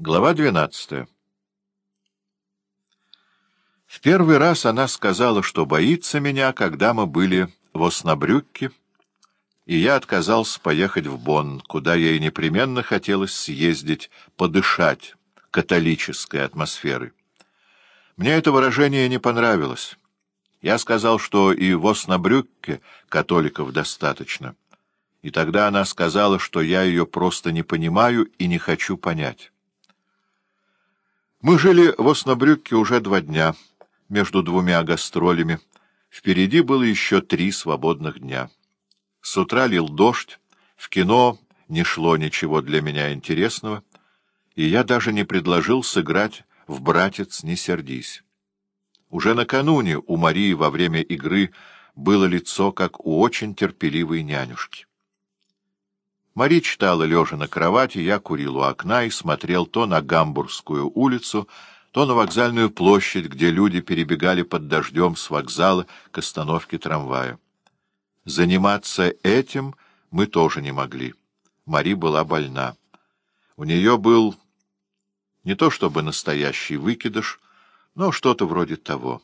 Глава двенадцатая В первый раз она сказала, что боится меня, когда мы были в Оснабрюкке, и я отказался поехать в Бонн, куда ей непременно хотелось съездить, подышать католической атмосферой. Мне это выражение не понравилось. Я сказал, что и в Оснабрюкке католиков достаточно. И тогда она сказала, что я ее просто не понимаю и не хочу понять. Мы жили в Оснабрюкке уже два дня, между двумя гастролями. Впереди было еще три свободных дня. С утра лил дождь, в кино не шло ничего для меня интересного, и я даже не предложил сыграть в «Братец, не сердись». Уже накануне у Марии во время игры было лицо, как у очень терпеливой нянюшки. Мари читала, лежа на кровати, я курил у окна и смотрел то на Гамбургскую улицу, то на вокзальную площадь, где люди перебегали под дождем с вокзала к остановке трамвая. Заниматься этим мы тоже не могли. Мари была больна. У нее был не то чтобы настоящий выкидыш, но что-то вроде того.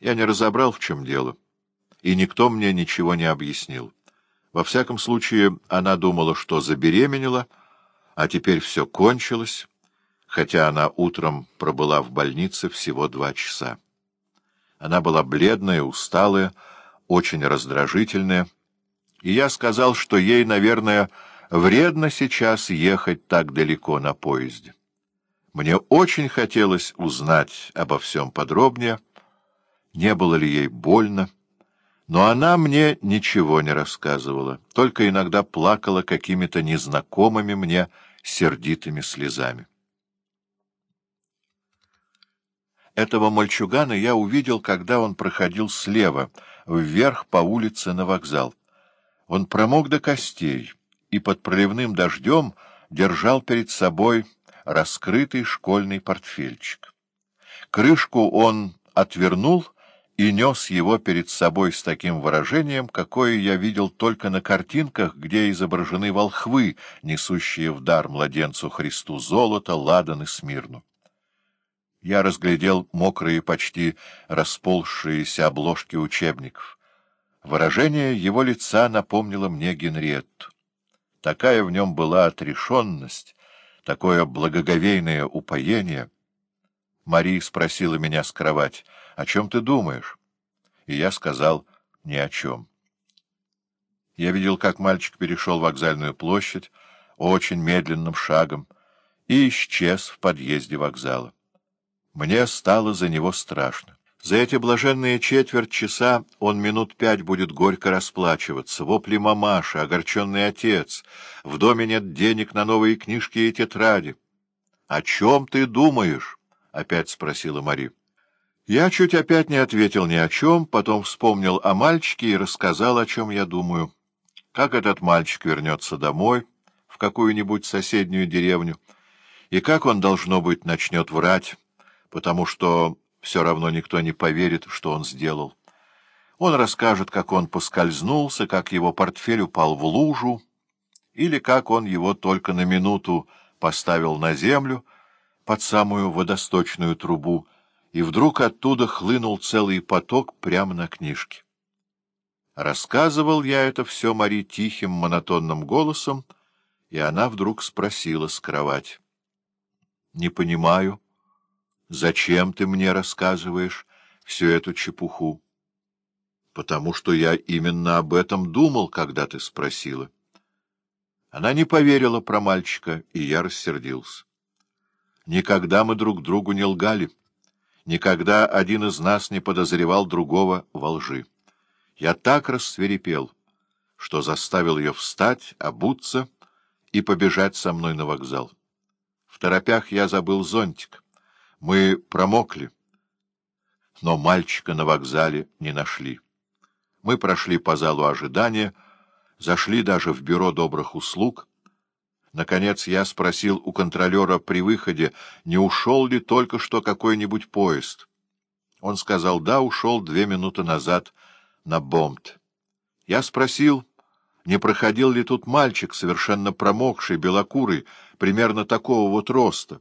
Я не разобрал, в чем дело, и никто мне ничего не объяснил. Во всяком случае, она думала, что забеременела, а теперь все кончилось, хотя она утром пробыла в больнице всего два часа. Она была бледная, усталая, очень раздражительная, и я сказал, что ей, наверное, вредно сейчас ехать так далеко на поезде. Мне очень хотелось узнать обо всем подробнее, не было ли ей больно, но она мне ничего не рассказывала, только иногда плакала какими-то незнакомыми мне сердитыми слезами. Этого мальчугана я увидел, когда он проходил слева, вверх по улице на вокзал. Он промок до костей и под проливным дождем держал перед собой раскрытый школьный портфельчик. Крышку он отвернул и нес его перед собой с таким выражением, какое я видел только на картинках, где изображены волхвы, несущие в дар младенцу Христу золото, ладан и смирну. Я разглядел мокрые, почти расползшиеся обложки учебников. Выражение его лица напомнило мне Генриетту. Такая в нем была отрешенность, такое благоговейное упоение. Мари спросила меня с кровати — о чем ты думаешь? И я сказал, ни о чем. Я видел, как мальчик перешел вокзальную площадь очень медленным шагом и исчез в подъезде вокзала. Мне стало за него страшно. За эти блаженные четверть часа он минут пять будет горько расплачиваться. Вопли мамаши, огорченный отец. В доме нет денег на новые книжки и тетради. — О чем ты думаешь? — опять спросила Мария. Я чуть опять не ответил ни о чем, потом вспомнил о мальчике и рассказал, о чем я думаю. Как этот мальчик вернется домой, в какую-нибудь соседнюю деревню, и как он, должно быть, начнет врать, потому что все равно никто не поверит, что он сделал. Он расскажет, как он поскользнулся, как его портфель упал в лужу, или как он его только на минуту поставил на землю под самую водосточную трубу, и вдруг оттуда хлынул целый поток прямо на книжке. Рассказывал я это все Мари тихим, монотонным голосом, и она вдруг спросила с кровати. — Не понимаю, зачем ты мне рассказываешь всю эту чепуху? — Потому что я именно об этом думал, когда ты спросила. Она не поверила про мальчика, и я рассердился. Никогда мы друг другу не лгали. — Никогда один из нас не подозревал другого во лжи. Я так рассверепел, что заставил ее встать, обуться и побежать со мной на вокзал. В торопях я забыл зонтик. Мы промокли, но мальчика на вокзале не нашли. Мы прошли по залу ожидания, зашли даже в бюро добрых услуг — Наконец я спросил у контролера при выходе, не ушел ли только что какой-нибудь поезд. Он сказал, да, ушел две минуты назад на Бомт. Я спросил, не проходил ли тут мальчик, совершенно промокший, белокурый, примерно такого вот роста.